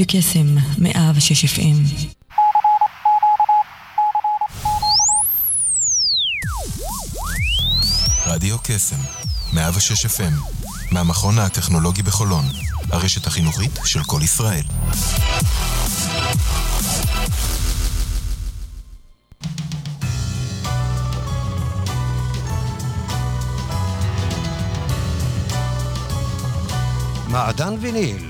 רדיו קסם, מאה ושש אפים. רדיו קסם, 106 FM, מהמכון הטכנולוגי בחולון, הרשת החינוכית של כל ישראל. מעדן ויניל,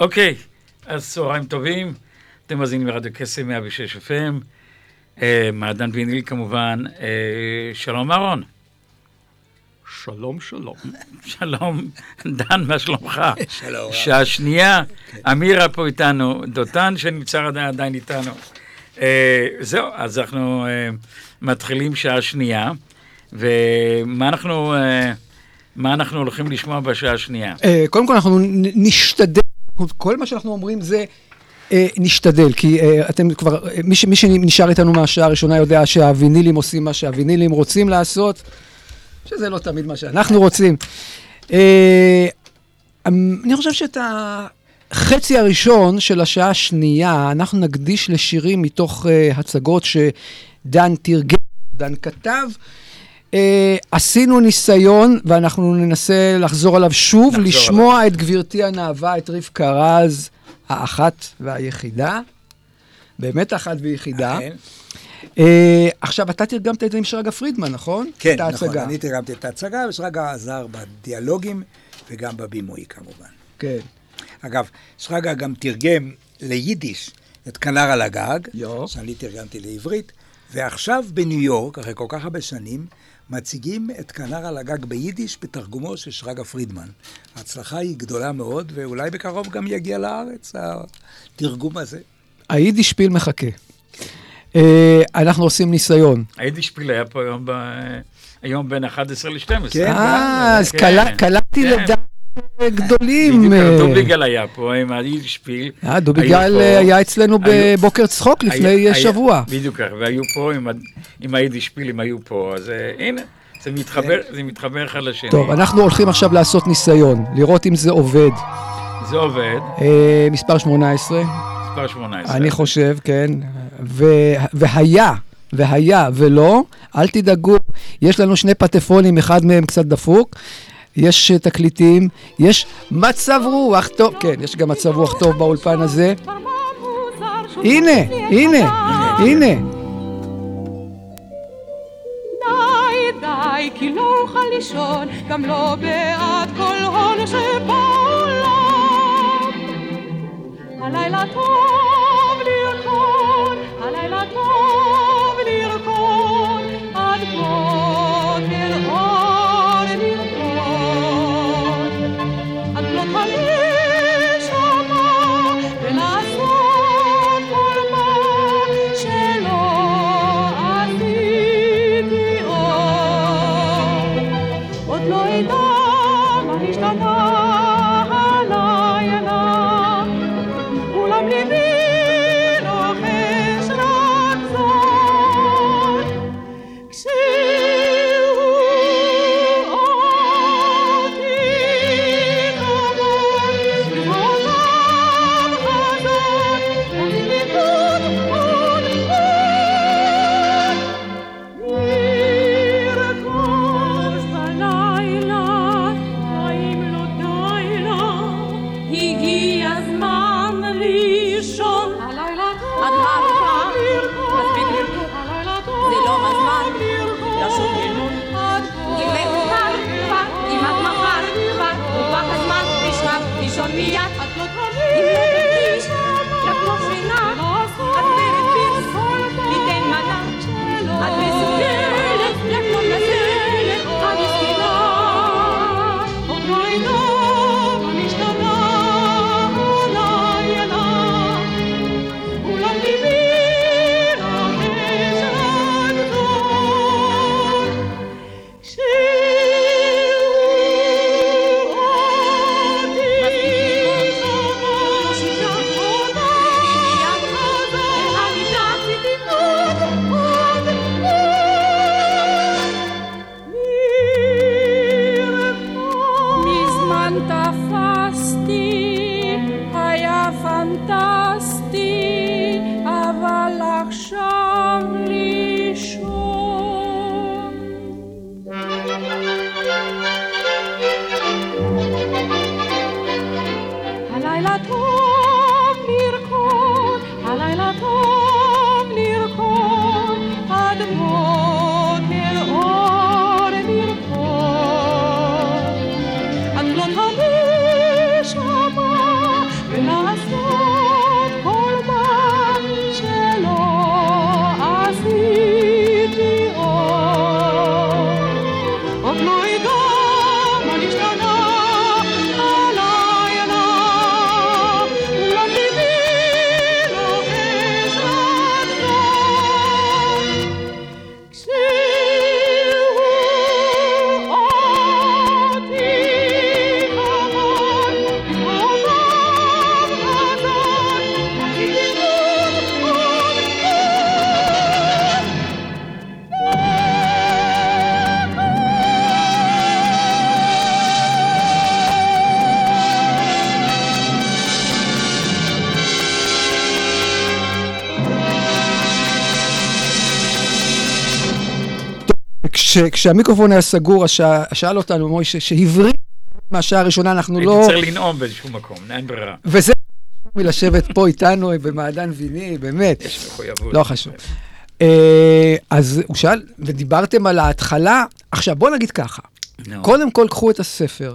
אוקיי, אז צהריים טובים, אתם מאזינים לרדיו קסם 106 FM, אה, מעדן ויניל כמובן, אה, שלום אהרון. שלום, שלום. שלום, דן, מה שלומך? שלום. שעה שנייה, אמירה פה איתנו, דותן שנמצא עדיין איתנו. אה, זהו, אז אנחנו אה, מתחילים שעה שנייה, ומה אנחנו, אה, מה אנחנו הולכים לשמוע בשעה השנייה? אה, קודם כל אנחנו נשתדל, כל מה שאנחנו אומרים זה אה, נשתדל, כי אה, אתם כבר, אה, מי שנשאר איתנו מהשעה הראשונה יודע שהווינילים עושים מה שהווינילים רוצים לעשות, שזה לא תמיד מה שאנחנו רוצים. אה, אני חושב שאת החצי הראשון של השעה השנייה, אנחנו נקדיש לשירים מתוך הצגות שדן תרגם, דן כתב. Uh, עשינו ניסיון, ואנחנו ננסה לחזור עליו שוב, נחזור לשמוע את גברתי הנאווה, את רבקה רז, האחת והיחידה. באמת אחת ויחידה. אכן. Uh, עכשיו, אתה תרגמת את זה עם שרגא פרידמן, נכון? כן, נכון, ההצגה. אני תרגמתי את ההצגה, ושרגא עזר בדיאלוגים וגם בבימוי כמובן. כן. אגב, שרגא גם תרגם ליידיש את כנר על הגג, יו. שאני תרגמתי לעברית, ועכשיו בניו יורק, אחרי כל כך הרבה שנים, מציגים את כנר על הגג ביידיש בתרגומו של שרגא פרידמן. ההצלחה היא גדולה מאוד, ואולי בקרוב גם יגיע לארץ התרגום הזה. היידיש פיל מחכה. Uh, אנחנו עושים ניסיון. היידישפיל היה פה היום, ב... היום בין 11 ל-12. כן. אה, אז כן. קלעתי כן. לדעת גדולים. בדיוק, אה, דוביגל היה פה עם היידישפיל. אה, דוביגל אה, היה אצלנו בבוקר צחוק לפני שבוע. בדיוק ככה, והיו פה עם ה- עם היידישפילים, היו פה, אז הנה, זה מתחבר, זה מתחבר אחד לשני. טוב, אנחנו הולכים עכשיו לעשות ניסיון, לראות אם זה עובד. זה עובד, אה, מספר 18, מספר 18. אני חושב, כן. ו- והיה, והיה ולא, אל תדאגו, יש לנו שני פטפונים, אחד מהם קצת דפוק. יש תקליטים, יש מצב רוח טוב, כן, יש גם מצב רוח טוב באולפן הזה. הנה, הנה, הנה. די, כי לא אוכל לישון, גם לא בעד כל הון שבעולם. הלילה טוב כשהמיקרופון היה סגור, אז שא- שאל אותנו מוישה שהבריא מהשעה הראשונה, אנחנו הייתי לא... צריך לנאום באיזשהו מקום, אין ברירה. וזה מלשבת פה איתנו במעדן ויני, באמת. יש מחויבות. לא חשוב. אה, אז הוא שאל, ודיברתם על ההתחלה, עכשיו בוא נגיד ככה. קודם כל קחו את הספר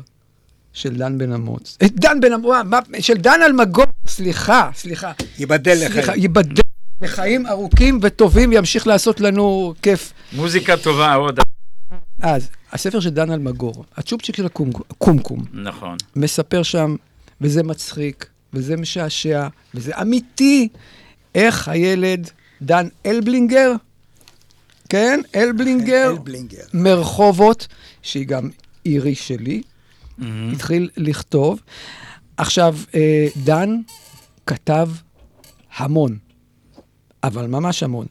של דן בן אמוץ, אה, דן בן אמוץ, של דן אלמגור, סליחה, סליחה, ייבדל לחיים. ייבדל לחיים ארוכים וטובים, ימשיך לעשות לנו כיף. מוזיקה טובה עוד. אז, הספר של דן אלמגור, הצ'ופצ'יק של הקומקום, נכון. מספר שם, וזה מצחיק, וזה משעשע, וזה אמיתי, איך הילד דן אלבלינגר, כן, אלבלינגר, אלבלינגר. מרחובות, שהיא גם עירי שלי, התחיל לכתוב. עכשיו, אה, דן כתב המון, אבל ממש המון.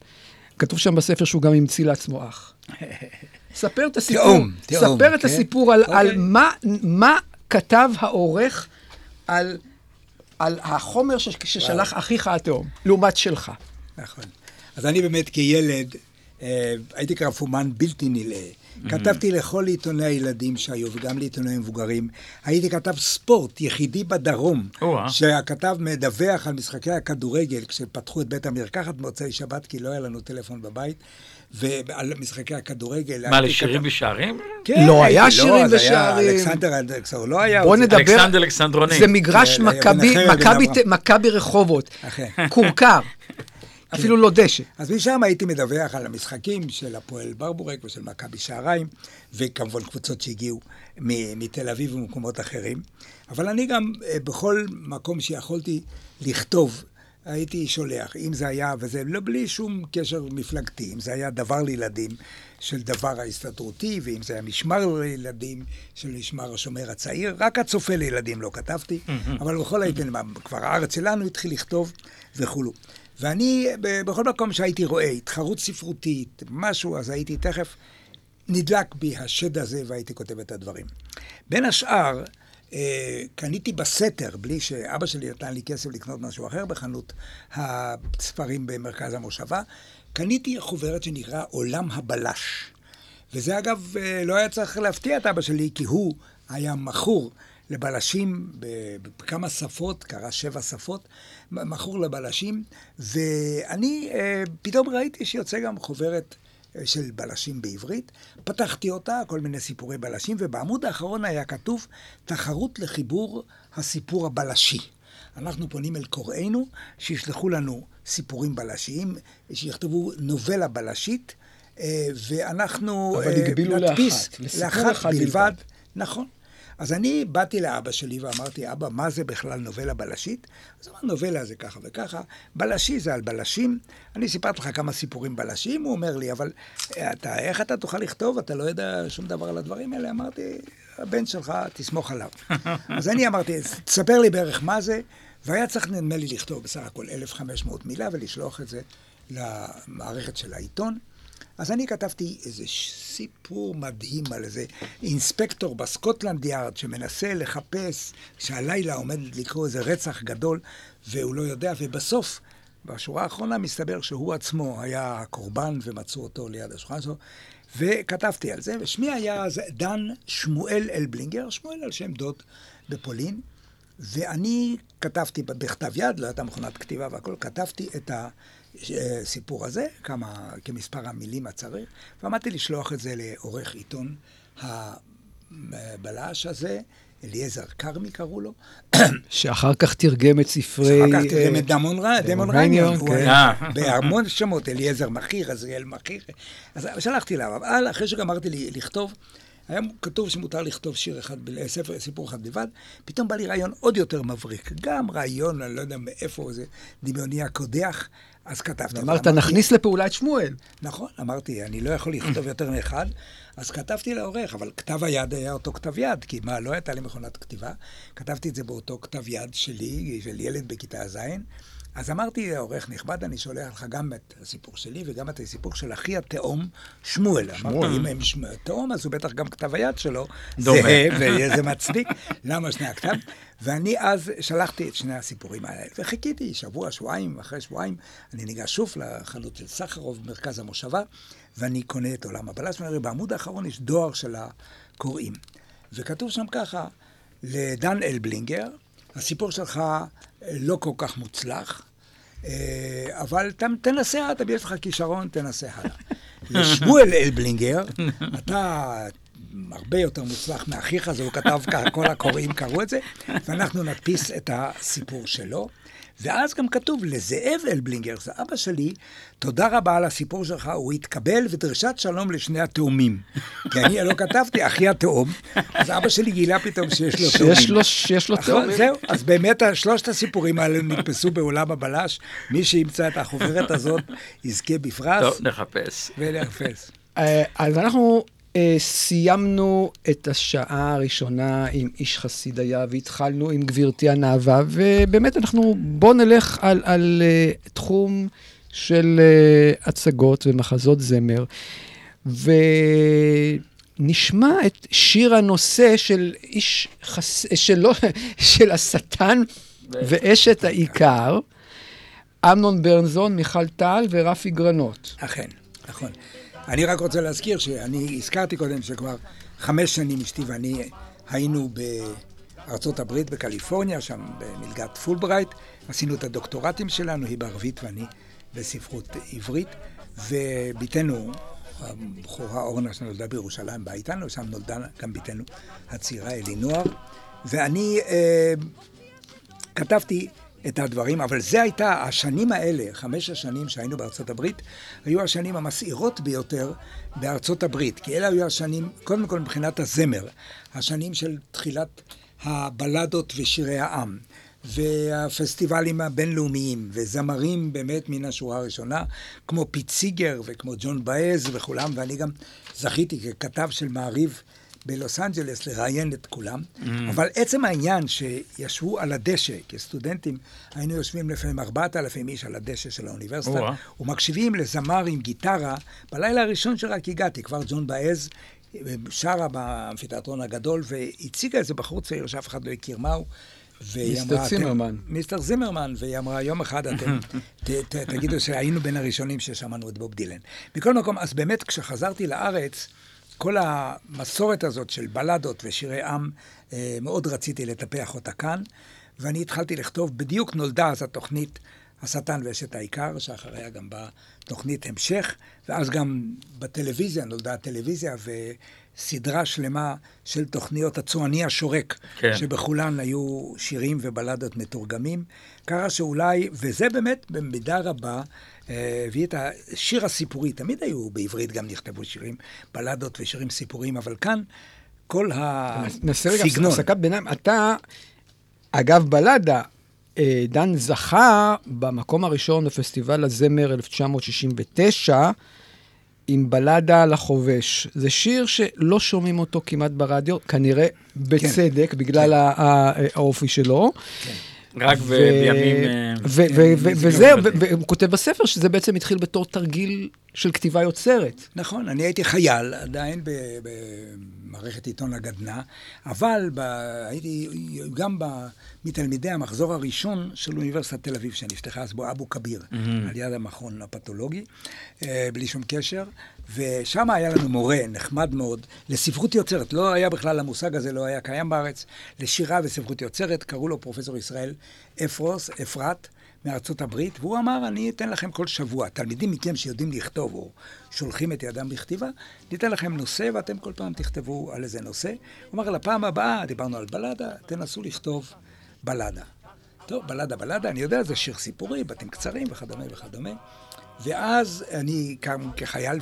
כתוב שם בספר שהוא גם המציא לעצמו אח. ספר את הסיפור, תאום, תאום, ספר את כן. הסיפור על, על אוקיי. מה, מה כתב העורך על, על החומר ש, ששלח אחיך התאום, לעומת שלך. נכון. אז אני באמת כילד, אה, הייתי קרפומן בלתי נלאה. כתבתי לכל עיתוני הילדים שהיו, וגם לעיתוני מבוגרים. הייתי כתב ספורט יחידי בדרום. שהכתב מדווח על משחקי הכדורגל, כשפתחו את בית המרקחת במוצאי שבת, כי לא היה לנו טלפון בבית, ועל משחקי הכדורגל. מה, לשירים ושערים? כן, לא היה שירים זה היה ושערים. אלכסנדר אלכסנדר, לא היה. בוא נדבר, אלכסנדר אלכסנדרוני. זה מגרש מכבי, רחובות. כורכר, אפילו לא דשא. אז משם הייתי מדווח על המשחקים של הפועל ברבורק ושל מכבי שעריים, וכמובן קבוצות שהגיעו מתל אביב וממקומות אחרים. אבל אני גם אה, בכל מקום שיכולתי לכתוב, הייתי שולח. אם זה היה, וזה לא בלי שום קשר מפלגתי, אם זה היה דבר לילדים של דבר ההסתדרותי, ואם זה היה משמר לילדים של משמר השומר הצעיר, רק הצופה לילדים לא כתבתי, אבל בכל העיתונים, כבר הארץ שלנו התחיל לכתוב וכולו. ואני, בכל מקום שהייתי רואה התחרות ספרותית, משהו, אז הייתי תכף נדלק בי השד הזה והייתי כותב את הדברים. בין השאר, אה, קניתי בסתר, בלי שאבא שלי נתן לי כסף לקנות משהו אחר בחנות הספרים במרכז המושבה, קניתי חוברת שנקרא עולם הבלש. וזה אגב, אה, לא היה צריך להפתיע את אבא שלי, כי הוא היה מכור לבלשים בכמה שפות, קרא שבע שפות, מכור לבלשים, ואני אה, פתאום ראיתי שיוצא גם חוברת אה, של בלשים בעברית. פתחתי אותה, כל מיני סיפורי בלשים, ובעמוד האחרון היה כתוב תחרות לחיבור הסיפור הבלשי. אנחנו פונים אל קוראינו, שישלחו לנו סיפורים בלשיים, שיכתבו נובלה בלשית, אה, ואנחנו אבל הגבילו נדפיס לאחת, לאחת בלבד. בלבד. נכון. אז אני באתי לאבא שלי ואמרתי, אבא, מה זה בכלל נובלה בלשית? אז הוא אמר, נובלה זה ככה וככה, בלשי זה על בלשים. אני סיפרתי לך כמה סיפורים בלשים, הוא אומר לי, אבל אה, אתה, איך אתה תוכל לכתוב? אתה לא יודע שום דבר על הדברים האלה? אמרתי, הבן שלך, תסמוך עליו. אז אני אמרתי, תספר לי בערך מה זה, והיה צריך, נדמה לי, לכתוב בסך הכל 1,500 מילה ולשלוח את זה למערכת של העיתון. אז אני כתבתי איזה סיפור מדהים על איזה אינספקטור בסקוטלנד יארד שמנסה לחפש, שהלילה עומד לקרוא איזה רצח גדול והוא לא יודע, ובסוף, בשורה האחרונה מסתבר שהוא עצמו היה הקורבן ומצאו אותו ליד השולחן שלו, וכתבתי על זה, ושמי היה אז דן שמואל אלבלינגר, שמואל על שם דוד בפולין, ואני כתבתי בכתב יד, לא הייתה מכונת כתיבה והכל, כתבתי את הסיפור הזה, כמה, כמספר המילים הצריך, ועמדתי לשלוח את זה לעורך עיתון הבלש הזה, אליעזר כרמי קראו לו. שאחר כך תרגם את ספרי... אחר כך תרגם את דמון רע- דמון רניון, כן. אה. בהמון שמות, אליעזר מכיר, עזריאל מכיר. אז שלחתי אליו, אבל אחרי שגמרתי לי- לכתוב, היה כתוב שמותר לכתוב שיר אחד, ב- ספר, סיפור אחד בלבד, פתאום בא לי רעיון עוד יותר מבריק. גם רעיון, אני לא יודע מאיפה, זה דמיוני הקודח, אז כתבתי. אמרת, נכניס לפעולה את שמואל. נכון, אמרתי, אני לא יכול לכתוב יותר מאחד, אז כתבתי לעורך, אבל כתב היד היה אותו כתב יד, כי מה, לא הייתה לי מכונת כתיבה. כתבתי את זה באותו כתב יד שלי, של ילד בכיתה ז'. אז אמרתי לעורך נכבד, אני שולח לך גם את הסיפור שלי וגם את הסיפור של אחי התאום, שמואל. אמרתי, אם הם שמואל תאום, אז הוא בטח גם כתב היד שלו. דומה. וזה מצדיק. למה שני הכתב? ואני אז שלחתי את שני הסיפורים האלה, וחיכיתי שבוע, שבועיים, אחרי שבועיים, אני ניגש שוב לחנות של סחרוב במרכז המושבה, ואני קונה את עולם הבלש, ואני רואה, בעמוד האחרון יש דואר של הקוראים. וכתוב שם ככה, לדן אלבלינגר, הסיפור שלך לא כל כך מוצלח, אה, אבל ת, תנסה, אתה יש לך כישרון, תנסה הלאה. לשמואל אלבלינגר, אתה הרבה יותר מוצלח מאחיך, אז הוא כתב כל הקוראים קראו את זה, ואנחנו נדפיס את הסיפור שלו. ואז גם כתוב לזאב אלבלינגר, זה אבא שלי, תודה רבה על הסיפור שלך, הוא התקבל ודרישת שלום לשני התאומים. כי אני לא כתבתי, אחי התאום, אז אבא שלי גילה פתאום שיש לו תאומים. שיש לו, שיש לו נכון, תאומים. זהו, אז באמת שלושת הסיפורים האלה נתפסו בעולם הבלש. מי שימצא את החוברת הזאת יזכה בפרס טוב, נחפש. ולאפס. אה, אז אנחנו סיימנו את השעה הראשונה עם איש חסיד היה, והתחלנו עם גבירתי הנאווה, ובאמת אנחנו, בואו נלך על, על אה, תחום של אה, הצגות ומחזות זמר, ונשמע את שיר הנושא של איש חס... שלא, של השטן ואשת האיכר. אמנון ברנזון, מיכל טל ורפי גרנות. אכן, נכון. אני רק רוצה להזכיר שאני הזכרתי קודם שכבר חמש שנים אשתי ואני היינו בארצות הברית, בקליפורניה, שם במלגת פולברייט. עשינו את הדוקטורטים שלנו, היא בערבית ואני בספרות עברית. ובתנו, הבחורה אורנה שנולדה בירושלים, באה איתנו, שם נולדה גם בתנו הצעירה אלינוער. ואני אה, כתבתי את הדברים, אבל זה הייתה, השנים האלה, חמש השנים שהיינו בארצות הברית, היו השנים המסעירות ביותר בארצות הברית, כי אלה היו השנים, קודם כל מבחינת הזמר, השנים של תחילת הבלדות ושירי העם. והפסטיבלים הבינלאומיים, וזמרים באמת מן השורה הראשונה, כמו פיט סיגר וכמו ג'ון באז וכולם, ואני גם זכיתי ככתב של מעריב בלוס אנג'לס לראיין את כולם, mm. אבל עצם העניין שישבו על הדשא, כסטודנטים, היינו יושבים לפעמים 4,000 איש על הדשא של האוניברסיטה, או-אה. ומקשיבים לזמר עם גיטרה, בלילה הראשון שרק הגעתי, כבר ג'ון באז שרה באמפיתיאטרון הגדול, והציגה איזה בחור צעיר שאף אחד לא הכיר מהו. מיסטר צימרמן. אתם- מיסטר זימרמן, והיא אמרה, יום אחד אתם ת, ת, תגידו שהיינו בין הראשונים ששמענו את בוב דילן. מכל מקום, אז באמת, כשחזרתי לארץ, כל המסורת הזאת של בלדות ושירי עם, אה, מאוד רציתי לטפח אותה כאן, ואני התחלתי לכתוב, בדיוק נולדה אז התוכנית השטן ואשת העיקר, שאחריה גם באה תוכנית המשך, ואז גם בטלוויזיה נולדה הטלוויזיה, וסדרה שלמה של תוכניות הצועני השורק, כן. שבכולן היו שירים ובלדות מתורגמים. ככה שאולי, וזה באמת במידה רבה, הביא את השיר הסיפורי, תמיד היו בעברית גם נכתבו שירים, בלדות ושירים סיפוריים, אבל כאן כל נעשה רגע הסגנון. הפסקת ביניים. אתה, אגב בלדה, אה, דן זכה במקום הראשון בפסטיבל הזמר 1969 עם בלדה לחובש. זה שיר שלא שומעים אותו כמעט ברדיו, כנראה בצדק, בגלל ה- ה- האופי שלו. רק בימים... אה, ו- וזהו, והוא כותב בספר שזה בעצם התחיל בתור תרגיל של כתיבה יוצרת. נכון, אני הייתי חייל עדיין במערכת עיתון הגדנ"ע, אבל ב- הייתי גם ב- מתלמידי המחזור הראשון של אוניברסיטת תל אביב, שנפתחה אז בו אבו כביר, על יד המכון הפתולוגי, אה, בלי שום קשר, ושם היה לנו מורה נחמד מאוד לספרות יוצרת. לא היה בכלל, המושג הזה לא היה קיים בארץ, לשירה וספרות יוצרת, קראו לו פרופסור ישראל אפרוס, אפרת. מארצות הברית, והוא אמר, אני אתן לכם כל שבוע, תלמידים מכם שיודעים לכתוב או שולחים את ידם בכתיבה, ניתן לכם נושא ואתם כל פעם תכתבו על איזה נושא. הוא אמר, לפעם הבאה, דיברנו על בלדה, תנסו לכתוב בלדה. טוב, בלדה, בלדה, אני יודע, זה שיר סיפורי, בתים קצרים וכדומה וכדומה. ואז אני קם כחייל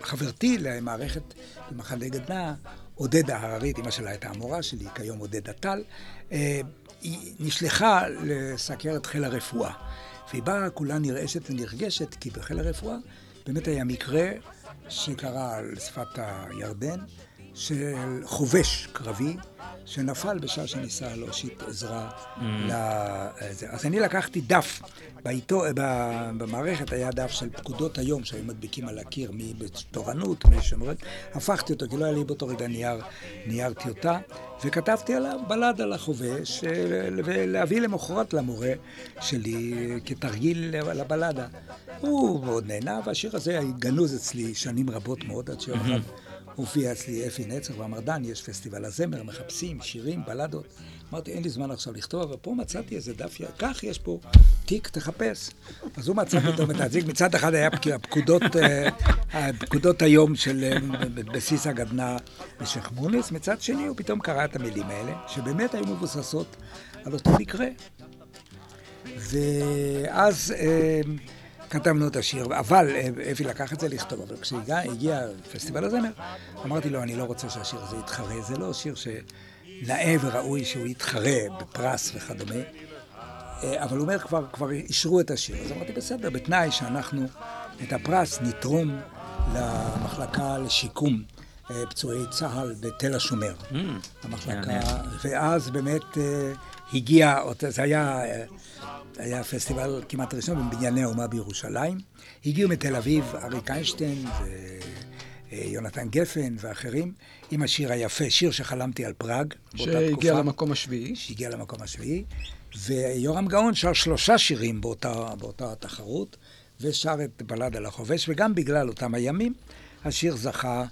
וחברתי למערכת במחנה גדנ"ע, עודדה הררית, אמא שלה הייתה המורה שלי, כיום עודדה טל, אה, היא נשלחה לסקר את חיל הרפואה. והיא באה כולה נרעשת ונרגשת, כי בחיל הרפואה באמת היה מקרה שקרה על שפת הירדן, של חובש קרבי שנפל בשעה שניסה להושיט עזרה לזה. אז אני לקחתי דף, בעיתו, במערכת היה דף של פקודות היום שהיו מדביקים על הקיר, מי בתורנות, מי שומרת, הפכתי אותו, כי לא היה לי באותו רגע נייר, נייר טיוטה, וכתבתי עליו בלד על החובש, אה, ולהביא למחרת למורה שלי כתרגיל לבלדה. הוא מאוד נהנה, והשיר הזה גנוז אצלי שנים רבות מאוד, עד שיום אחד הופיע אצלי אפי נצר ואמר, דן, יש פסטיבל הזמר, מחפשים שירים, בלדות. אמרתי, אין לי זמן עכשיו לכתוב, אבל פה מצאתי איזה דף, י- קח, יש פה תיק, תחפש. אז הוא מצא פתאום את התיק, מצד אחד היה פק- הפקודות, אה, הפקודות היום של אה, בסיס הגדנ"ע בשייח' מוניס, מצד שני הוא פתאום קרא את המילים האלה, שבאמת היו מבוססות על אותו מקרה. ואז אה, כתבנו את השיר, אבל אה, אפי לקח את זה לכתוב, אבל כשהגיע פסטיבל הזמר, אמרתי לו, אני לא רוצה שהשיר הזה יתחרה, זה לא שיר שנאה וראוי שהוא יתחרה בפרס וכדומה, אה, אבל הוא אומר, כבר, כבר אישרו את השיר. אז אמרתי, בסדר, בתנאי שאנחנו את הפרס נתרום למחלקה לשיקום אה, פצועי צה"ל בתל השומר. המחלקה, ואז באמת הגיע, זה היה, היה פסטיבל כמעט ראשון בבנייני האומה בירושלים. הגיעו מתל אביב אריק איינשטיין ויונתן גפן ואחרים, עם השיר היפה, שיר שחלמתי על פראג. שהגיע. למקום השביעי. שהגיע למקום השביעי, ויורם גאון שר שלושה שירים באותה, באותה תחרות, ושר את בלד על החובש, וגם בגלל אותם הימים, השיר זכה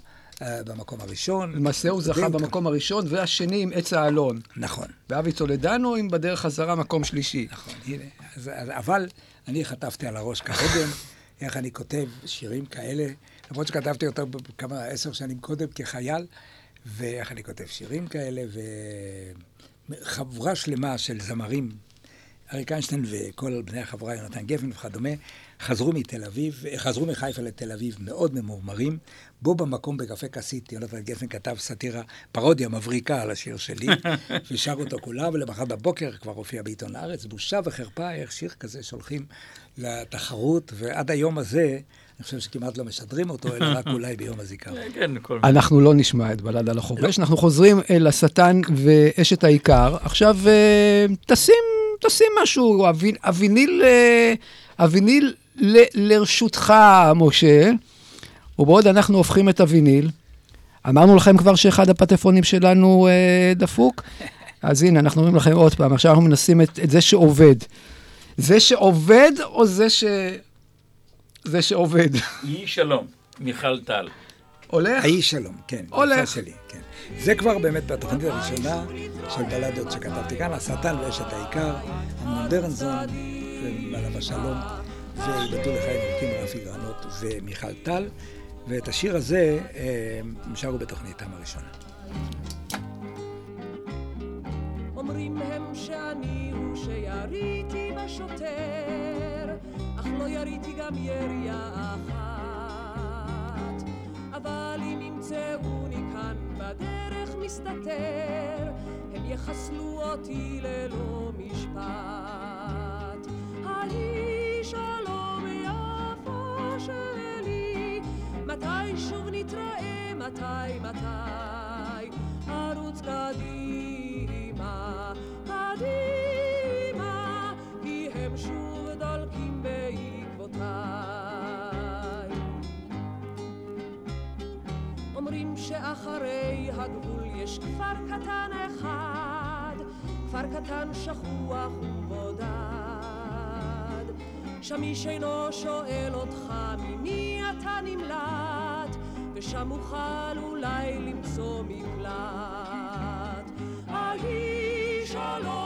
במקום הראשון. למעשה הוא זכה במקום הראשון, והשני עם עץ האלון. נכון, ואבי צולדנו עם בדרך חזרה מקום שלישי. נכון, הנה. אז, אז, אבל אני חטפתי על הראש כהוגן, איך אני כותב שירים כאלה, למרות שכתבתי אותם כמה, עשר שנים קודם כחייל, ואיך אני כותב שירים כאלה, וחבורה שלמה של זמרים, אריק איינשטיין וכל בני החבורה, יונתן גפן וכדומה, חזרו מתל אביב, חזרו מחיפה לתל אביב מאוד ממורמרים. בו במקום בקפה כסית, יונתן גפן כתב סאטירה, פרודיה מבריקה על השיר שלי, ושר אותו כולה, ולמחרת בבוקר כבר הופיע בעיתון הארץ. בושה וחרפה איך שיר כזה שולחים לתחרות, ועד היום הזה, אני חושב שכמעט לא משדרים אותו, אלא רק אולי ביום הזיכרון. כן, כל אנחנו לא נשמע את בלד על החובש, אנחנו חוזרים אל השטן ואשת העיקר. עכשיו, אה, תשים, תשים משהו, הוו- הוויניל, אה, הוויניל ל- לרשותך, משה, ובעוד אנחנו הופכים את הוויניל, אמרנו לכם כבר שאחד הפטפונים שלנו אה, דפוק, אז הנה, אנחנו אומרים לכם עוד פעם, עכשיו אנחנו מנסים את, את זה שעובד. זה שעובד או זה ש... זה שעובד? יהי שלום, מיכל טל. הולך? האיש שלום, כן. הולך. שלי, כן. זה כבר באמת בתוכנית הראשונה של בלדות שכתבתי כאן, השטן ואשת העיקר, אמנון דרנזון, ועליו השלום, וייבדלו לחיים ארוכים רפי גרנות ומיכל טל, ואת השיר הזה אה, הם שרו בתוכניתם הראשונה. אומרים הם שאני הוא שיריתי בשוטר, אך לא יריתי גם ירייה אחת. אבל אם ימצאוני כאן בדרך מסתתר, הם יחסלו אותי ללא משפט. ההיא שלום יפה שלי, מתי שוב נתראה, מתי, מתי, ארוץ קדימה, קדימה, כי הם שוב דולקים בעקבותיי. שאחרי הגבול יש כפר קטן אחד, כפר קטן שכוח ובודד. שם איש אינו שואל אותך ממי אתה נמלט, ושם אוכל אולי למצוא מקלט. אהי שלום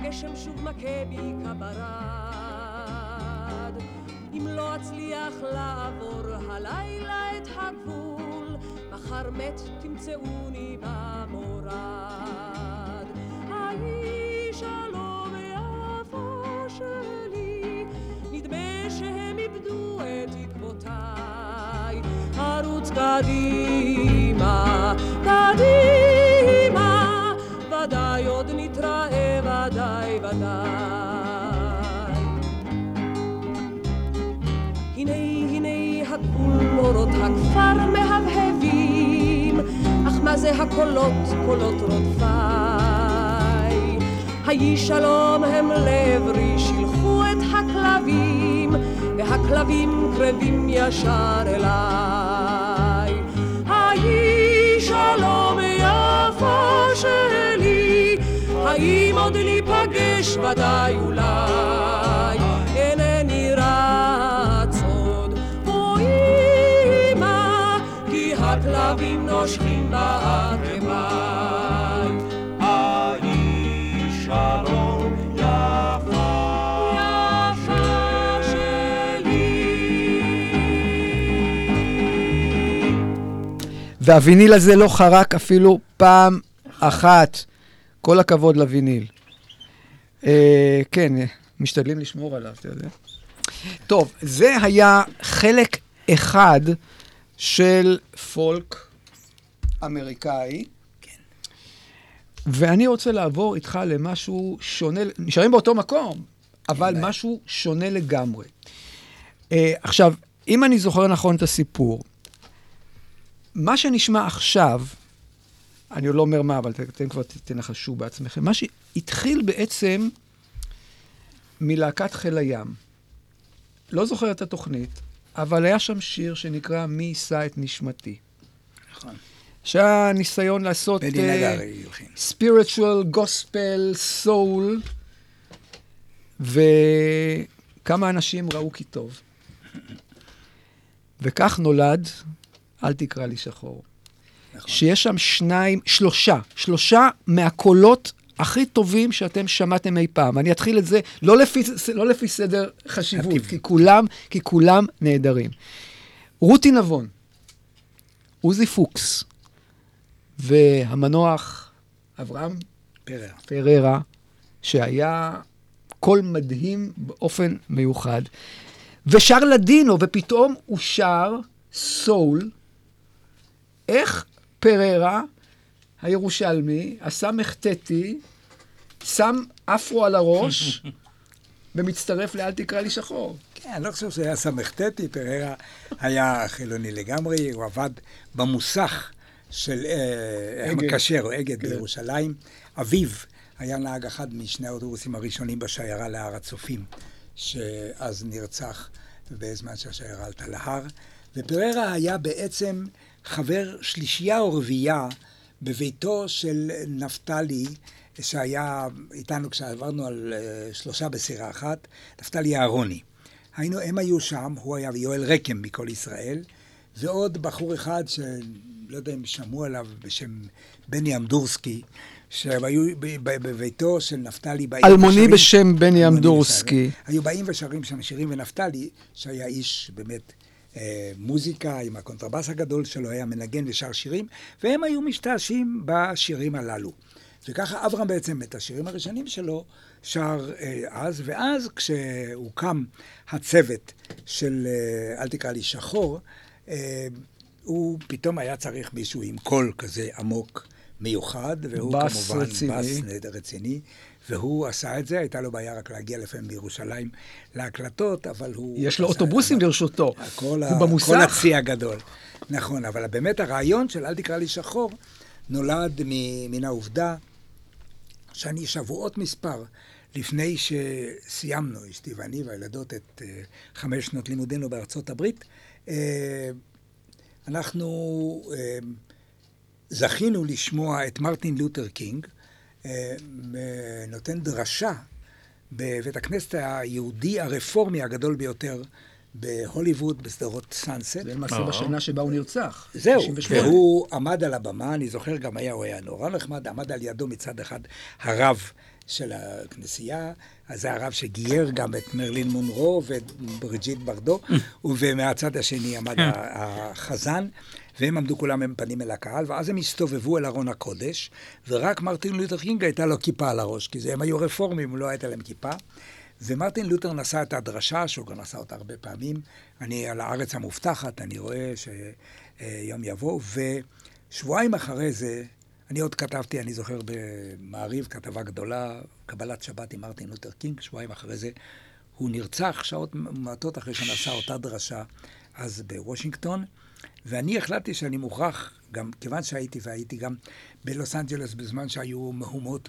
הגשם שוב מכה בי כברד. אם לא אצליח לעבור הלילה את הגבול, מחר מת תמצאוני במורד. האיש הלא ויפה שלי, נדמה שהם איבדו את עקבותיי. ארוץ קדימה, קדימה, ודאי, ודאי. הנה, הנה הגבול אורות הכפר מהבהבים, אך מה זה הקולות, קולות רודפיי? היי שלום הם לעברי, שילחו את הכלבים, והכלבים קרבים ישר אליי. היי שלום יפה שלי, האם עוד ניפגש ודאי אולי? אינני רץ עוד, או אמא, כי הכלבים נושכים בעקביי. יפה, יפה שלי. והוויניל הזה לא חרק אפילו פעם אחת. כל הכבוד לוויניל. אה, כן, משתדלים לשמור עליו, אתה יודע. טוב, זה היה חלק אחד של פולק אמריקאי. ואני רוצה לעבור איתך למשהו שונה, נשארים באותו מקום, אבל משהו שונה לגמרי. Uh, עכשיו, אם אני זוכר נכון את הסיפור, מה שנשמע עכשיו, אני לא אומר מה, אבל אתם כבר תנחשו בעצמכם, מה שהתחיל בעצם מלהקת חיל הים. לא זוכר את התוכנית, אבל היה שם שיר שנקרא "מי יישא את נשמתי". נכון. שהיה ניסיון לעשות spiritual, gospel, soul, וכמה אנשים ראו כי טוב. וכך נולד, אל תקרא לי שחור. נכון. שיש שם שניים, שלושה, שלושה מהקולות הכי טובים שאתם שמעתם אי פעם. אני אתחיל את זה לא לפי, לא לפי סדר חשיבות, הטבעי. כי כולם, כי כולם נהדרים. רותי נבון, עוזי פוקס, והמנוח אברהם פרר. פררה, שהיה קול מדהים באופן מיוחד, ושר לדינו, ופתאום הוא שר סול. איך פררה, הירושלמי, הסמ"טי, שם אפרו על הראש, ומצטרף לאל תקרא לי שחור. כן, אני לא חושב שהיה סמ"טי, פררה היה חילוני לגמרי, הוא עבד במוסך של אה. המקשר, או אגד כן. בירושלים. אביו היה נהג אחד משני האוטובוסים הראשונים בשיירה להר הצופים, שאז נרצח בזמן שהשיירה עלתה להר. ופררה היה בעצם חבר שלישייה או רביעייה בביתו של נפתלי, שהיה איתנו כשעברנו על אה, שלושה בסירה אחת, נפתלי אהרוני. היינו, הם היו שם, הוא היה ויואל רקם מכל ישראל, ועוד בחור אחד שלא יודע אם שמעו עליו בשם בני אמדורסקי, שהם היו בביתו של נפתלי. באים אלמוני ושרים- בשם בני אלמוני אמדורסקי. היו באים ושרים שם שירים, ונפתלי, שהיה איש באמת מוזיקה, עם הקונטרבס הגדול שלו, היה מנגן ושר שירים, והם היו משתעשים בשירים הללו. וככה אברהם בעצם את השירים הראשונים שלו שר אה, אז, ואז כשהוקם הצוות של אה, אל תקרא לי שחור, אה, הוא פתאום היה צריך מישהו עם קול כזה עמוק מיוחד, והוא בס כמובן רציני. בס רציני, והוא עשה את זה, הייתה לו בעיה רק להגיע לפעמים בירושלים להקלטות, אבל הוא... יש לו. אוטובוסים לרשותו. הוא ה... במוסך. כל הצי הגדול. נכון, אבל באמת הרעיון של אל תקרא לי שחור נולד. מן העובדה שאני שבועות מספר לפני שסיימנו, אשתי ואני והילדות, את אה, חמש שנות לימודינו בארצות הברית, אה, אנחנו אה, זכינו לשמוע את מרטין לותר קינג נותן דרשה בבית הכנסת היהודי הרפורמי הגדול ביותר בהוליווד, בשדרות סאנסט. זה למעשה בשנה שבה הוא נרצח. זהו, 68. והוא עמד על הבמה, אני זוכר גם היה, הוא היה נורא נחמד, עמד על ידו מצד אחד הרב של הכנסייה, אז זה הרב שגייר גם את מרלין מונרו ואת בריג'יט ברדו, ומהצד השני עמד החזן, והם עמדו כולם עם פנים אל הקהל, ואז הם הסתובבו אל ארון הקודש, ורק מרטין לותר קינג הייתה לו כיפה על הראש, כי זה, הם היו רפורמים, לא הייתה להם כיפה. ומרטין לותר נשא את הדרשה, שהוא גם נשא אותה הרבה פעמים. אני על הארץ המובטחת, אני רואה שיום יבוא, ושבועיים אחרי זה, אני עוד כתבתי, אני זוכר במעריב, כתבה גדולה, קבלת שבת עם מרטין לותר קינג, שבועיים אחרי זה, הוא נרצח שעות מעטות אחרי שנשא אותה דרשה, אז בוושינגטון, ואני החלטתי שאני מוכרח, גם כיוון שהייתי, והייתי גם בלוס אנג'לס בזמן שהיו מהומות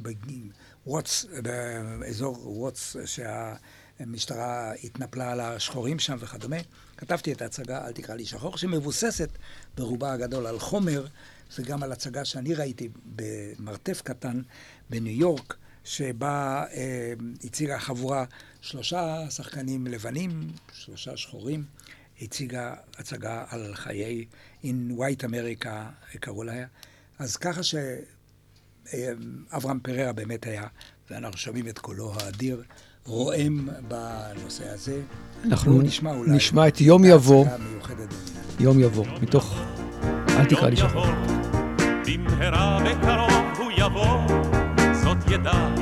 בווטס, באזור ווטס, שהמשטרה התנפלה על השחורים שם וכדומה, כתבתי את ההצגה "אל תקרא לי שחור", שמבוססת ברובה הגדול על חומר, וגם על הצגה שאני ראיתי במרתף קטן בניו יורק, שבה אה, הציגה חבורה שלושה שחקנים לבנים, שלושה שחורים, הציגה הצגה על חיי In White America, קראו לה. אז ככה שאברהם פררה באמת היה, ואנחנו שומעים את קולו האדיר, רועם בנושא הזה. אנחנו נשמע אולי נשמע את יום יבוא, במינה. יום יבוא, מתוך אל תקרא לי שחור. במהרה בקרוב הוא יבוא, זאת ידע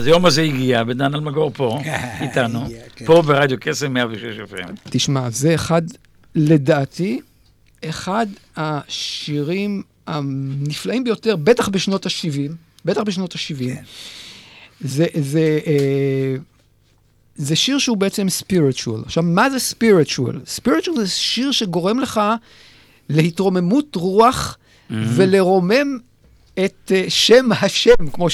אז היום הזה הגיע, ודן אלמגור פה, איתנו, כן. פה ברדיו קסם 106 FM. תשמע, זה אחד, לדעתי, אחד השירים הנפלאים ביותר, בטח בשנות ה-70, בטח בשנות ה-70. כן. זה, זה, אה, זה שיר שהוא בעצם ספיריטואל. עכשיו, מה זה ספיריטואל? ספיריטואל זה שיר שגורם לך להתרוממות רוח ולרומם את אה, שם השם, כמו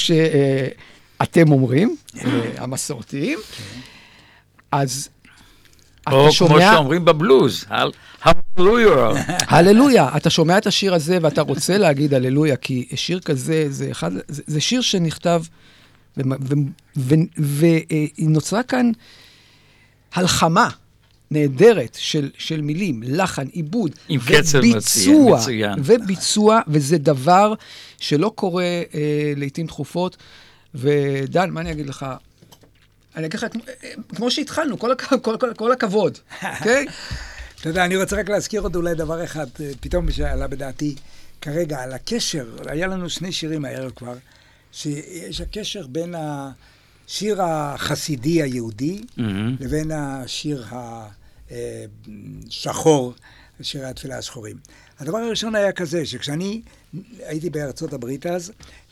שאתם אומרים, אה, המסורתיים. אז או אתה כמו שומע... שאומרים בבלוז, הל- הללויה. הללויה, אתה שומע את השיר הזה ואתה רוצה להגיד הללויה, כי שיר כזה זה אחד, זה, זה שיר שנכתב, ונוצרה כאן הלחמה נהדרת של, של מילים, לחן, עיבוד, עם קצב מצוין. וביצוע, וזה דבר שלא קורה אה, לעיתים תכופות. ודן, מה אני אגיד לך? אני אגיד לך, כמו- אה, שהתחלנו, כל, הכ- כל, כל, כל הכבוד, אוקיי? אתה יודע, אני רוצה רק להזכיר עוד אולי דבר אחד, אה, פתאום שעלה בדעתי כרגע, על הקשר, היה לנו שני שירים הערב כבר, שיש הקשר בין השיר החסידי היהודי מהמם. לבין השיר השחור, שירי התפילה השחורים. הדבר הראשון היה כזה, שכשאני הייתי בארצות הברית אז,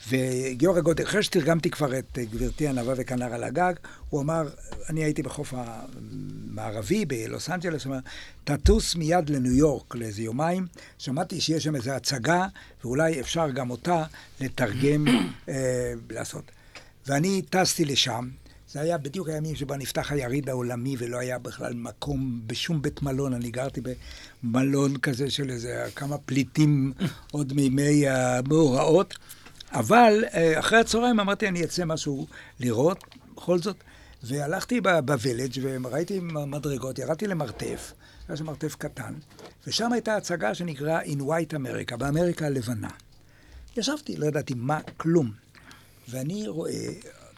וגיורא גודר, אחרי שתרגמתי כבר את אה, גברתי ענווה וכנר על הגג, הוא אמר, אני הייתי בחוף המערבי בלוס אנג'לס, הוא אמר, תטוס מיד לניו יורק לאיזה יומיים, שמעתי שיש שם איזו הצגה, ואולי אפשר גם אותה לתרגם, אה, לעשות. ואני טסתי לשם, זה היה בדיוק הימים שבו נפתח היריד העולמי ולא היה בכלל מקום בשום בית מלון. אני גרתי במלון כזה של איזה כמה פליטים עוד מימי המאורעות. אבל אה, אחרי הצהריים אמרתי, אני אצא משהו לראות, בכל זאת. והלכתי ב- בווילג' וראיתי מדרגות, ירדתי למרתף, היה שם מרתף קטן, ושם הייתה הצגה שנקראה In White America, באמריקה הלבנה. ישבתי, לא ידעתי מה, כלום. ואני רואה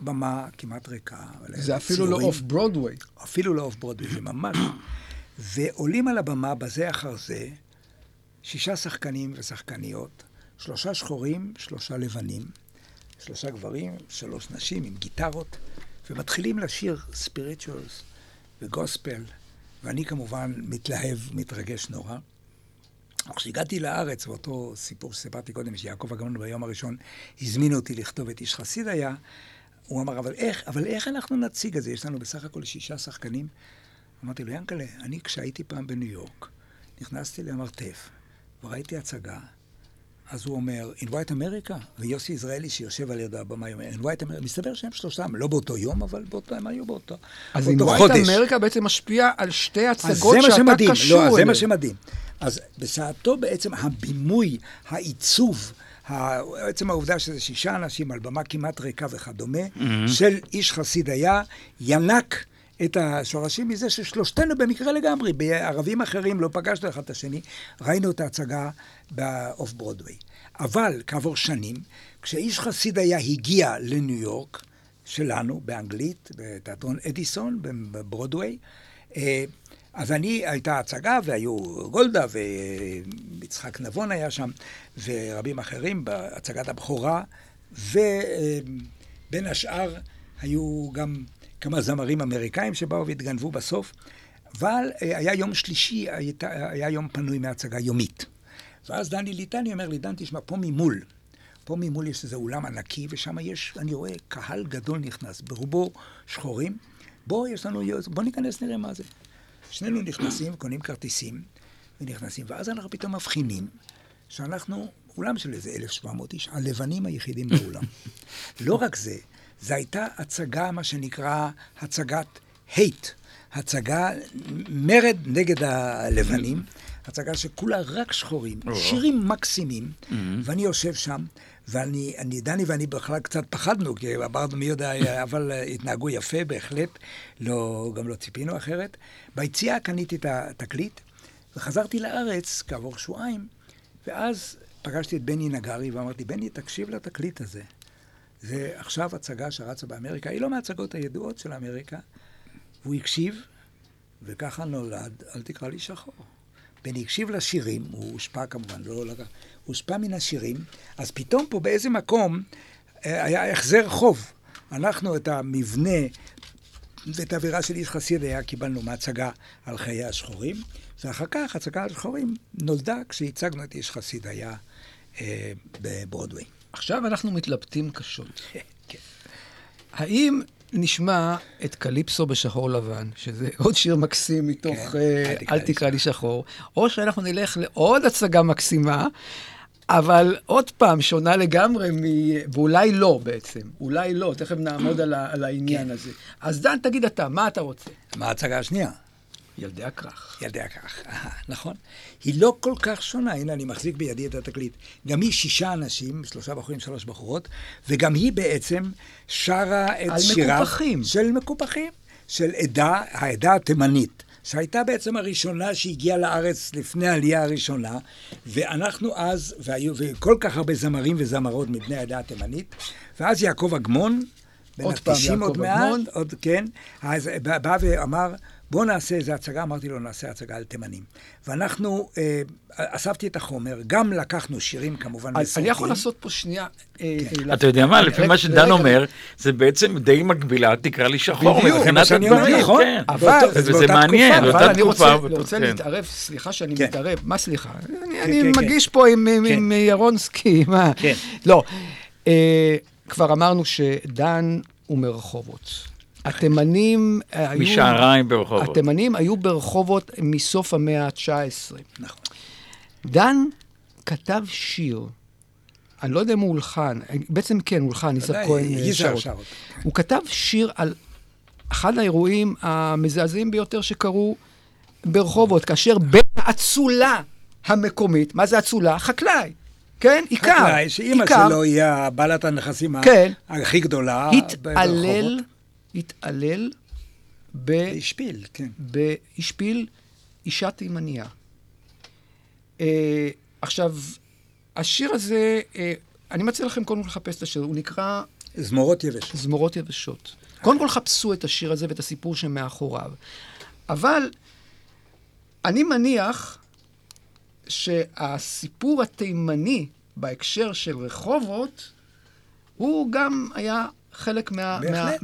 במה כמעט ריקה. זה אפילו לא. אוף ברודווי. אפילו לא אוף ברודווי, זה ממש. ועולים על הבמה בזה אחר זה שישה שחקנים ושחקניות, שלושה שחורים, שלושה לבנים, שלושה גברים, שלוש נשים עם גיטרות, ומתחילים לשיר ספיריטואלס וגוספל, ואני כמובן מתלהב, מתרגש נורא. כשהגעתי לארץ, באותו סיפור שסיפרתי קודם, שיעקב אגמון ביום הראשון הזמין אותי לכתוב את איש חסיד היה, הוא אמר, אבל איך, אבל איך אנחנו נציג את זה? יש לנו בסך הכל שישה שחקנים. אמרתי לו, ינקלה, אני כשהייתי פעם בניו יורק, נכנסתי למרתף, וראיתי הצגה, אז הוא אומר, In White America, ויוסי ישראלי שיושב על יד הבמה, אומר, In White America, מסתבר שהם שלושתם, לא באותו יום, אבל באותו, הם היו באותו, אז באותו אינווייט חודש. אמריקה בעצם משפיע על שתי אז הצגות שאתה קשור לא, אז זה אליהן. מה שמדהים. אז בשעתו בעצם הבימוי, העיצוב, עצם העובדה שזה שישה אנשים על במה כמעט ריקה וכדומה, של איש חסיד היה, ינק את השורשים מזה ששלושתנו במקרה לגמרי, בערבים אחרים לא פגשנו אחד את השני, ראינו את ההצגה באוף ברודווי. אבל כעבור שנים, כשאיש חסיד היה הגיע לניו יורק, שלנו, באנגלית, בתיאטרון אדיסון, בברודווי, אה, אז אני, הייתה הצגה, והיו גולדה, ויצחק נבון היה שם, ורבים אחרים בהצגת הבכורה, ובין השאר היו גם כמה זמרים אמריקאים שבאו והתגנבו בסוף, אבל אה, היה יום שלישי, הייתה, היה יום פנוי מהצגה יומית. ואז דני ליטני אומר לי, דן, תשמע, פה ממול, פה ממול יש איזה אולם ענקי, ושם יש, אני רואה, קהל גדול נכנס, ברובו שחורים. בוא, יש לנו, בוא ניכנס, נראה מה זה. שנינו נכנסים, קונים כרטיסים, ונכנסים, ואז אנחנו פתאום מבחינים שאנחנו אולם של איזה 1,700 איש, הלבנים היחידים באולם. לא רק זה, זו הייתה הצגה, מה שנקרא הצגת הייט, הצגה מרד נגד הלבנים, הצגה שכולה רק שחורים, שירים מקסימים, ואני יושב שם, ואני, אני, דני ואני בכלל קצת פחדנו, כי אמרנו מי יודע, אבל התנהגו יפה בהחלט, לא, גם לא ציפינו אחרת. ביציאה קניתי את התקליט, וחזרתי לארץ כעבור שבועיים, ואז פגשתי את בני נגרי ואמרתי, בני, תקשיב לתקליט הזה. זה עכשיו הצגה שרצה באמריקה, היא לא מההצגות הידועות של אמריקה. והוא הקשיב, וככה נולד, אל תקרא לי שחור. בני הקשיב לשירים, הוא הושפע כמובן, לא לקח, הוא הושפע מן השירים, אז פתאום פה באיזה מקום אה, היה החזר חוב. אנחנו את המבנה ואת האווירה של איש חסיד היה קיבלנו מהצגה על חיי השחורים, ואחר כך הצגה על שחורים נולדה כשהצגנו את איש חסיד היה אה, בברודווי. עכשיו אנחנו מתלבטים קשות. האם נשמע את קליפסו בשחור לבן, שזה עוד שיר מקסים מתוך כן, אה, אל תקרא לי תקרא לי שחור, או שאנחנו נלך לעוד הצגה מקסימה, אבל עוד פעם, שונה לגמרי, מ... ואולי לא בעצם, אולי לא, תכף נעמוד על, ה... על העניין הזה. אז דן, תגיד אתה, מה אתה רוצה? מה ההצגה השנייה? ילדי הכרך. ילדי הכרך, נכון. היא לא כל כך שונה, הנה אני מחזיק בידי את התקליט. גם היא שישה אנשים, שלושה בחורים, שלוש בחורות, וגם היא בעצם שרה את על שיריו... מקופחים. של מקופחים. של עדה, העדה התימנית, שהייתה בעצם הראשונה שהגיעה לארץ לפני העלייה הראשונה, ואנחנו אז, והיו, וכל כך הרבה זמרים וזמרות מבני העדה התימנית, ואז יעקב אגמון, בן פעם ה-90 עוד מעט. עוד, כן, אז בא ואמר, בוא נעשה איזה הצגה, אמרתי לו, נעשה הצגה על תימנים. ואנחנו, אה, אספתי את החומר, גם לקחנו שירים כמובן אני מסורתיים. יכול לעשות פה שנייה... אה, אה, אתה יודע מה, רגע, לפי מה שדן רגע, אומר, זה בעצם די מקבילה, תקרא לי שחור, מבחינת הדברים, נכון. כן. אבל, זה וזה באותה מעניין, תקופה, אבל אני רוצה, כן. להתערב, סליחה שאני כן. מתערב, מה סליחה? אני, כן, אני כן, מגיש פה עם, עם, כן. עם ירונסקי, מה? כן. לא, אה, כבר אמרנו שדן הוא מרחובות. התימנים אה, היו... משעריים ברחובות. התימנים היו ברחובות מסוף המאה ה-19. נכון. דן כתב שיר, אני לא יודע אם הוא הולחן, בעצם כן, הולחן, כהן אה, יזהר שר אותו. שר כן. הוא כתב שיר על אחד האירועים המזעזעים ביותר שקרו ברחובות, כאשר בין האצולה המקומית, מה זה אצולה? חקלאי, כן? עיקר, חקלאי, שאימא שלו היא בעלת הנכסים כן. הכי גדולה. התעלל, ברחובות. התעלל ב... השפיל, כן. בהשפיל אישה תימניה. אה, עכשיו, השיר הזה, אה, אני מציע לכם קודם כל לחפש את השיר, הוא נקרא זמורות יבש. זמורות יבשות. קודם כל חפשו את השיר הזה ואת הסיפור שמאחוריו. אבל אני מניח שהסיפור התימני בהקשר של רחובות, הוא גם היה חלק מה- מה- בהחלט.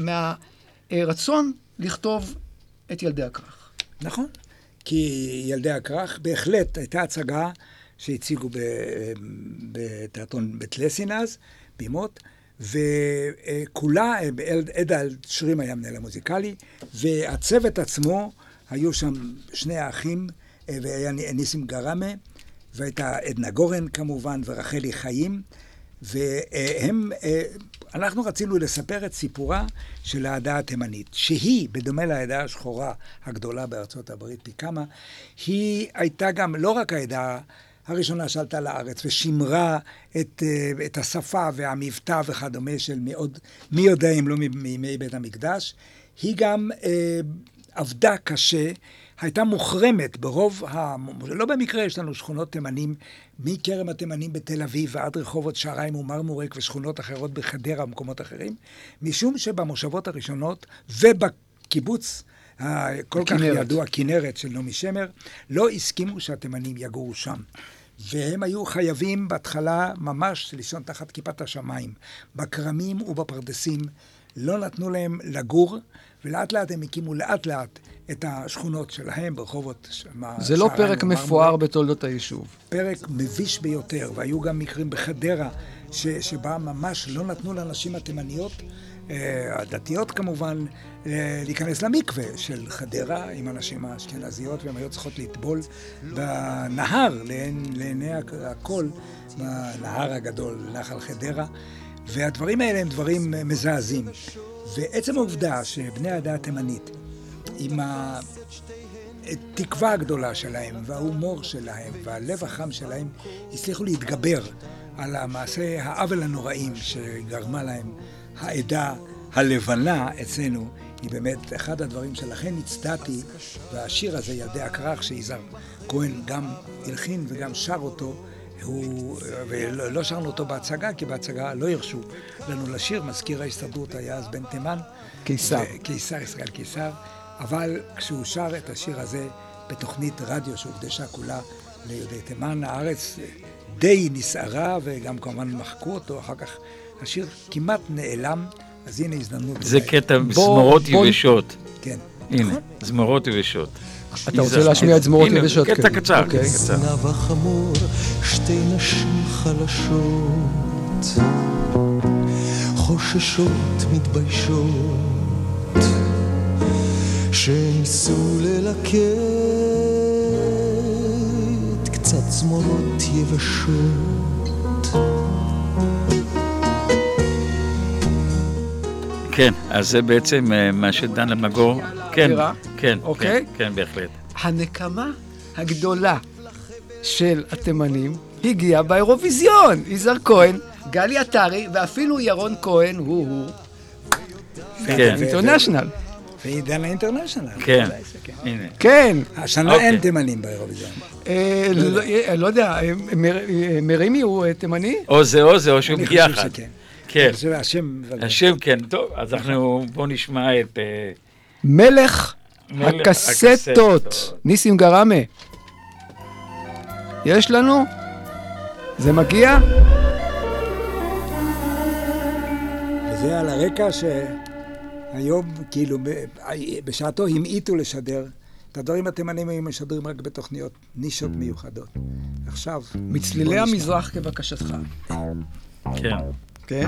מהרצון לכתוב את ילדי הכרך. נכון. כי ילדי הכרך בהחלט הייתה הצגה שהציגו בתיאטרון בית לסין אז, בימות, וכולה, עדה שרים היה המנהל המוזיקלי, והצוות עצמו, היו שם שני האחים, אה, והיה ניסים גרמה, והייתה עדנה גורן כמובן, ורחלי חיים, והם, אה, אנחנו רצינו לספר את סיפורה של העדה התימנית, שהיא, בדומה לעדה השחורה הגדולה בארצות הברית פי כמה, היא הייתה גם לא רק העדה הראשונה שעלתה לארץ ושימרה את, אה, את השפה והמבטא וכדומה של מאוד, מי יודע אם לא מימי בית המקדש, היא גם אה, עבדה קשה. הייתה מוחרמת ברוב ה... לא במקרה יש לנו שכונות תימנים, מכרם התימנים בתל אביב ועד רחובות שעריים ומרמורק ושכונות אחרות בחדרה ומקומות אחרים, משום שבמושבות הראשונות ובקיבוץ הכל כך הכנרת. ידוע, כנרת של נעמי שמר, לא הסכימו שהתימנים יגורו שם. והם היו חייבים בהתחלה ממש לישון תחת כיפת השמיים. בכרמים ובפרדסים לא נתנו להם לגור, ולאט לאט הם הקימו לאט לאט את השכונות שלהם ברחובות. זה לא פרק. מפואר בתולדות היישוב. פרק מביש ביותר, והיו גם מקרים בחדרה, ש, שבה ממש לא נתנו לנשים התימניות, אה, הדתיות כמובן, אה, להיכנס למקווה של חדרה עם הנשים האשכנזיות, והן היו צריכות לטבול בנהר, לעיני הכ- הכל, בנהר הגדול, נחל חדרה, והדברים האלה הם דברים מזעזעים. ועצם העובדה שבני העדה התימנית, עם. התקווה הגדולה שלהם, וההומור שלהם, והלב החם שלהם, הצליחו להתגבר על המעשה העוול הנוראים שגרמה להם העדה הלבנה אצלנו. היא באמת אחד הדברים שלכן הצדעתי, והשיר הזה, ילדי הכרך, שיזהר כהן גם הלחין וגם שר אותו, הוא, ולא לא שרנו אותו בהצגה, כי בהצגה לא הרשו לנו לשיר, מזכיר ההסתדרות היה אז בן תימן. קיסר. קיסר, ישראל קיסר. אבל כשהוא שר את השיר הזה בתוכנית רדיו שהוקדשה כולה ליהודי תימן, הארץ די נסערה וגם כמובן מחקו אותו, אחר כך השיר כמעט נעלם, אז הנה הזדמנות. זה אולי. קטע בוא- יבשות. כן. הנה, זמורות יבשות. אתה רוצה להשמיע את זמורות הנה, יבשות? קטע כן. קצר, אוקיי. קצר. זנב החמור, שתי נשים חלשות, חוששות, מתביישות, שניסו ללקט קצת זמורות יבשות. כן, אז זה בעצם אה, מה שדן אלמגור. כן, האווירה? כן, אוקיי. כן, כן, בהחלט. הנקמה הגדולה של התימנים הגיעה באירוויזיון. יזהר כהן, גלי עטרי ואפילו ירון כהן, הוא-הוא, כן, אינטרנשיונל. ועידן האינטרנשיונל. כן, שכן. הנה. כן. השנה אוקיי. אין תימנים באירוויזיון. אה, לא אה, לא יודע, אה, מר- מרימי הוא תימני? או זה או זה, או אני חושב ביחד. שכן. כן. אני חושב שהשם... מבלבל. השם כן, טוב, אז אנחנו, בואו נשמע את... מלך הקסטות. ניסים גראמה. יש לנו? זה מגיע? וזה על הרקע שהיום, כאילו, ב- בשעתו המעיטו לשדר. את הדברים התימנים היו משדרים רק בתוכניות נישות מיוחדות. עכשיו... מצלילי. המזרח כבקשתך. כן. כן?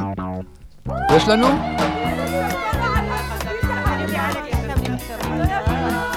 יש לנו? 对。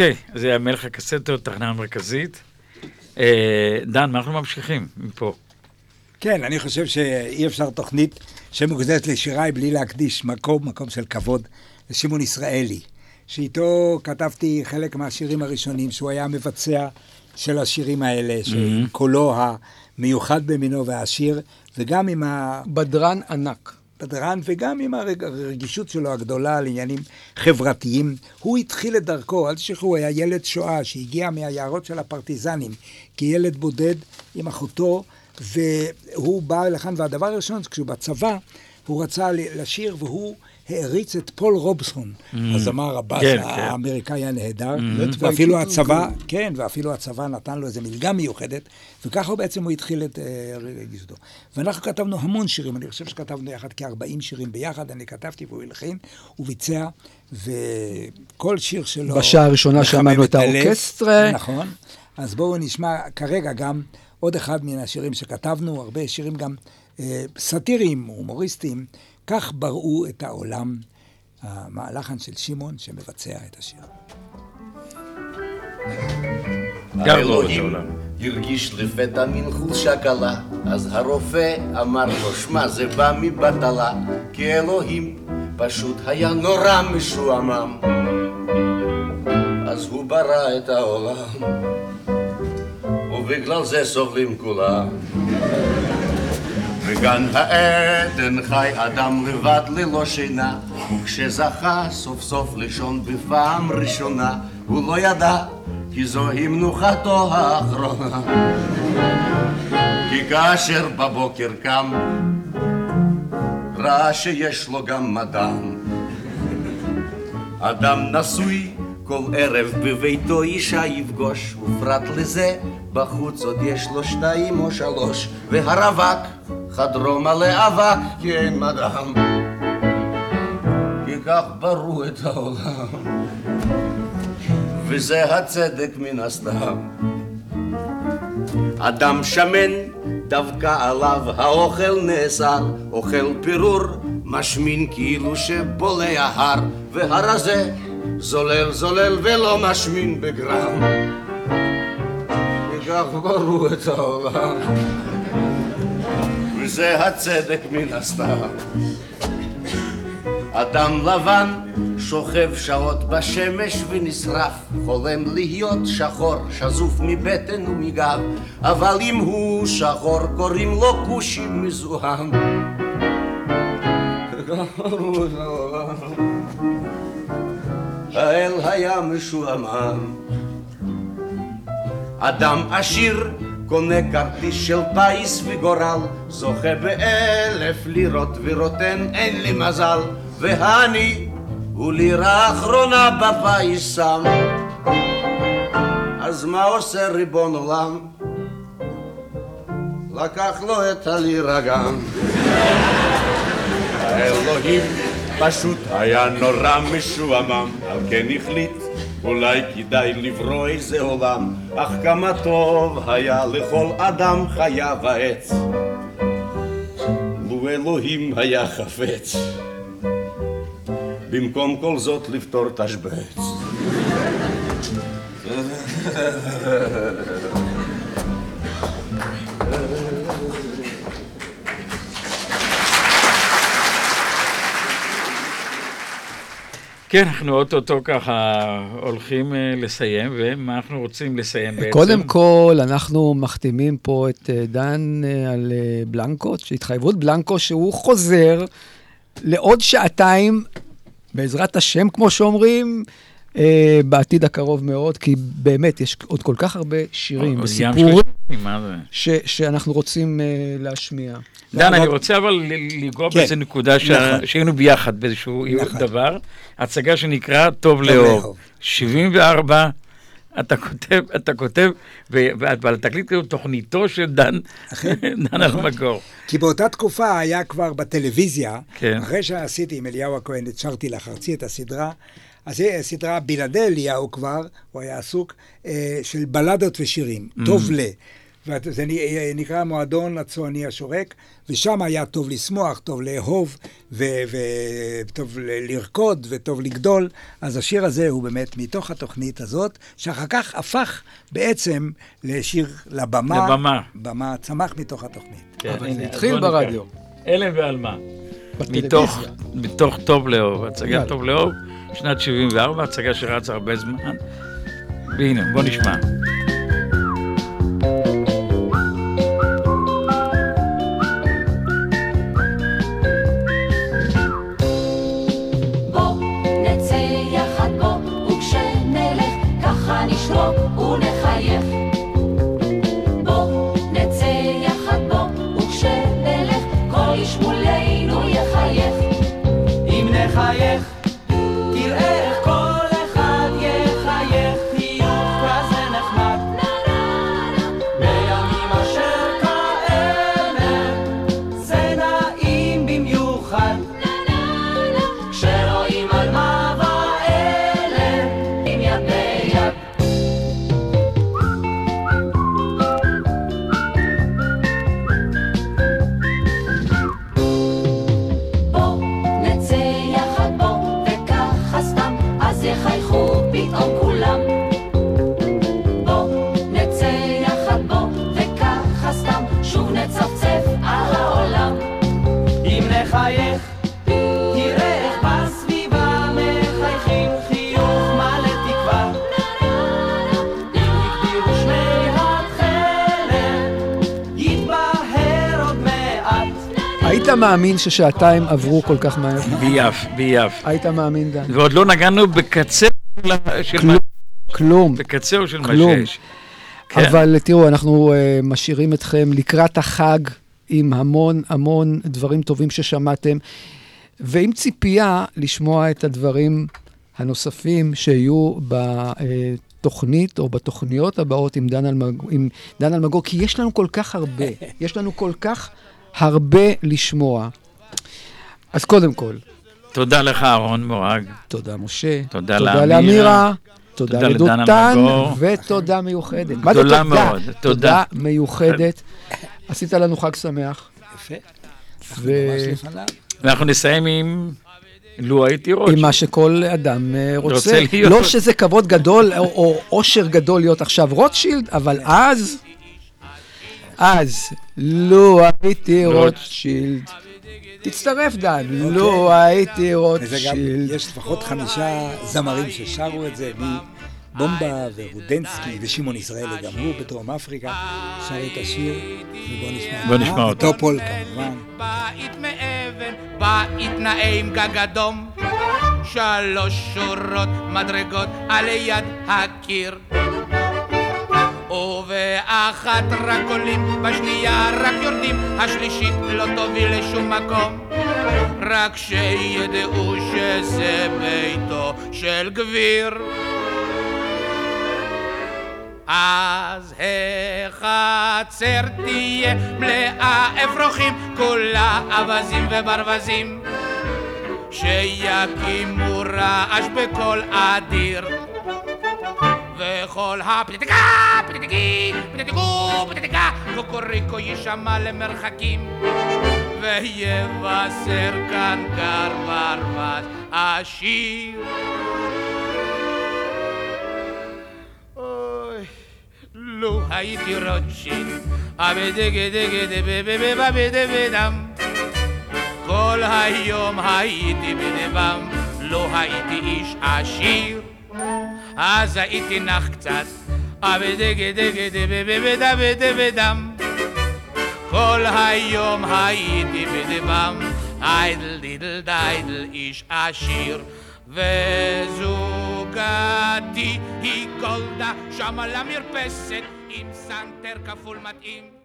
אוקיי, זה היה מלך הקסטות, תחנה המרכזית. אה, דן, מה אנחנו ממשיכים מפה? כן, אני חושב שאי אפשר תוכנית שמוקדשת לשיריי בלי להקדיש מקום, מקום של כבוד, לשמעון ישראלי, שאיתו כתבתי חלק מהשירים הראשונים, שהוא היה המבצע של השירים האלה, שקולו המיוחד במינו והעשיר, וגם עם ה... בדרן ענק. בדרן, וגם עם הרג- הרגישות שלו הגדולה לעניינים חברתיים. הוא התחיל את דרכו, אל תשכחו, הוא היה ילד שואה שהגיע מהיערות של הפרטיזנים, כילד בודד עם אחותו, והוא בא לכאן, והדבר הראשון, כשהוא בצבא, הוא רצה ל- לשיר, והוא העריץ את פול רובסון, Mm. הזמר הבאס כן, האמריקאי הנהדר, Mm. ואפילו הצבא. כן, ואפילו הצבא נתן לו איזו מלגה מיוחדת, וככה בעצם הוא התחיל את אה, רגישותו. ואנחנו כתבנו המון שירים, אני חושב שכתבנו יחד כ-40 שירים ביחד, אני כתבתי והוא הלחין, הוא ביצע, וכל שיר שלו... בשעה הראשונה שמענו את. האורקסטרה. נכון. אז בואו נשמע כרגע גם עוד אחד מן השירים שכתבנו, הרבה שירים גם אה, סאטיריים, הומוריסטיים. כך בראו את העולם, הלחן של שמעון שמבצע את השיר. האלוהים הרגיש לפתע מין חולשה קלה, אז הרופא אמר לו, שמע, זה בא מבטלה, כי אלוהים פשוט היה נורא משועמם. אז הוא ברא את העולם, ובגלל זה סובלים כולם. בגן העדן חי אדם לבד ללא שינה, וכשזכה סוף סוף לישון בפעם ראשונה, הוא לא ידע כי זוהי מנוחתו האחרונה. כי כאשר בבוקר קם, ראה שיש לו גם מדם. אדם נשוי כל ערב בביתו אישה יפגוש, ופרט לזה בחוץ עוד יש לו שתיים או שלוש, והרווק חדרו מלא אבק כי אין מדם. כי כך ברו את העולם, וזה הצדק מן הסתם. אדם שמן, דווקא עליו האוכל נאסר, אוכל פירור, משמין כאילו שבולע הר, והרזה זולל זולל ולא משמין בגרם. וכך ברו את העולם, וזה הצדק מן הסתם. אדם לבן שוכב שעות בשמש ונשרף, חולם להיות שחור, שזוף מבטן ומגב, אבל אם הוא שחור קוראים לו כושי מזוהם. האל היה משועמם. אדם עשיר קונה כרטיס של פיס וגורל, זוכה באלף לירות ורוטן אין לי מזל, והעני הוא לירה אחרונה בפיס שם. אז מה עושה ריבון עולם? לקח לו את הלירה גם. האלוהים פשוט היה נורא משועמם, על כן החליט אולי כדאי לברוא איזה עולם, אך כמה טוב היה לכל אדם חיה ועץ. לו אלוהים היה חפץ, במקום כל זאת לפתור תשבץ. כן, אנחנו אוטוטו ככה הולכים אה, לסיים, ומה אנחנו רוצים לסיים בעצם? קודם כל, אנחנו מחתימים פה את אה, דן אה, על בלנקו, התחייבות בלנקו שהוא חוזר לעוד שעתיים, בעזרת השם, כמו שאומרים, אה, בעתיד הקרוב מאוד, כי באמת, יש עוד כל כך הרבה שירים וסיפורים? ש- שאנחנו רוצים אה, להשמיע. דן, אני רוצה אבל ל- לגעת כן, באיזה נקודה נכון. שהיינו ביחד באיזשהו דבר, הצגה שנקרא טוב טוב לאור. לאהוב. 74, אתה כותב, אתה כותב, ו- ועל התקליט כתוב תוכניתו של דן, דן נכון. אלמגור. כי באותה תקופה היה כבר בטלוויזיה, כן. אחרי שעשיתי עם אליהו הכהן את שרתי לך ארצי את הסדרה, אז סדרה בלעדי אליהו כבר, הוא היה עסוק, אה, של בלדות ושירים, Mm. טוב ל. וזה נ- נקרא מועדון הצועני השורק, ושם היה טוב לשמוח, טוב לאהוב, ו- וטוב לרקוד, וטוב לגדול. אז השיר הזה הוא באמת מתוך התוכנית הזאת, שאחר כך הפך בעצם לשיר לבמה. לבמה. במה צמח מתוך התוכנית. כן, אבל הנה, זה התחיל. ברדיו. הלם ועלמה. מתוך, מתוך טוב לאהוב, יאללה. טוב לאהוב, שנת 74, הצגה שרצה הרבה זמן. והנה, בוא נשמע. מאמין ששעתיים עברו כל כך מהר? ביעף, ביעף. היית מאמין, דן? ועוד לא נגענו בקצה של כלום, מה... כלום. בקצהו של מה כלום. שיש. כן. אבל תראו, אנחנו uh, משאירים אתכם לקראת החג עם המון המון דברים טובים ששמעתם, ועם ציפייה לשמוע את הדברים הנוספים שיהיו בתוכנית או בתוכניות הבאות עם דן, אלמג... עם דן אלמגור, כי יש לנו כל כך הרבה, יש לנו כל כך הרבה לשמוע. אז קודם כל, תודה לך, אהרון מורג. תודה, משה. תודה תודה לאמירה. תודה לדותן. ותודה מיוחדת. מה זה גדולה תודה? מאוד, תודה תודה. מיוחדת. עשית לנו חג שמח. יפה. ו... ואנחנו נסיים עם לו הייתי ראש. עם מה שכל אדם אה, רוצה. רוצה להיות. לא שזה כבוד גדול או- או אושר גדול להיות עכשיו רוטשילד, אבל אז, אז, לו הייתי רוטשילד. תצטרף, דן. לו הייתי אוקיי. וזה גם, רוטשילד. יש לפחות חמישה זמרים ששרו את זה, מבומבה ורודנסקי ושמעון ישראלי, גם הוא בדרום אפריקה, שר את השיר, ובוא נשמע. בוא נשמע אותו. טופול כמובן. בית מאבן, בית נאה עם גג אדום, שלוש שורות מדרגות על יד הקיר. ובאחת רק עולים, בשנייה רק יורדים, השלישית לא תוביל לשום מקום. רק שידעו שזה ביתו של גביר. אז החצר תהיה מלאה אפרוחים, כולה אווזים וברווזים, שיקימו רעש בקול אדיר. וכל הפליטיקה, פליטיקי, פליטיקו, פליטיקה, קוקוריקו יישמע למרחקים, ויבשר כאן גר ברווז עשיר. אוי, לו הייתי רוטשילד, אבדגדגדבבבבבדם. כל היום הייתי בדבם, לא הייתי איש עשיר. אז הייתי נח קצת. כל היום הייתי בדבם, איידל דידל דיידל איש עשיר. וזוגתי היא גולדה, שם על המרפסת עם סנטר כפול מתאים.